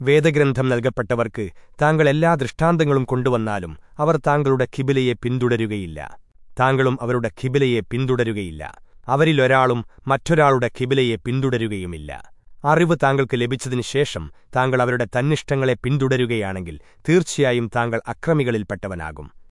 വേദഗ്രന്ഥം നൽകപ്പെട്ടവർക്ക് താങ്കൾ എല്ലാ ദൃഷ്ടാന്തങ്ങളും കൊണ്ടുവന്നാലും അവർ താങ്കളുടെ ഖിബിലയെ പിന്തുടരുകയില്ല. താങ്കളും അവരുടെ ഖിബിലയെ പിന്തുടരുകയില്ല. അവരിലൊരാളും മറ്റൊരാളുടെ ഖിബിലയെ പിന്തുടരുകയുമില്ല. അറിവ് താങ്കൾക്ക് ലഭിച്ചതിനു ശേഷം താങ്കൾ അവരുടെ തന്നിഷ്ടങ്ങളെ പിന്തുടരുകയാണെങ്കിൽ തീർച്ചയായും താങ്കൾ അക്രമികളിൽപ്പെട്ടവനാകും.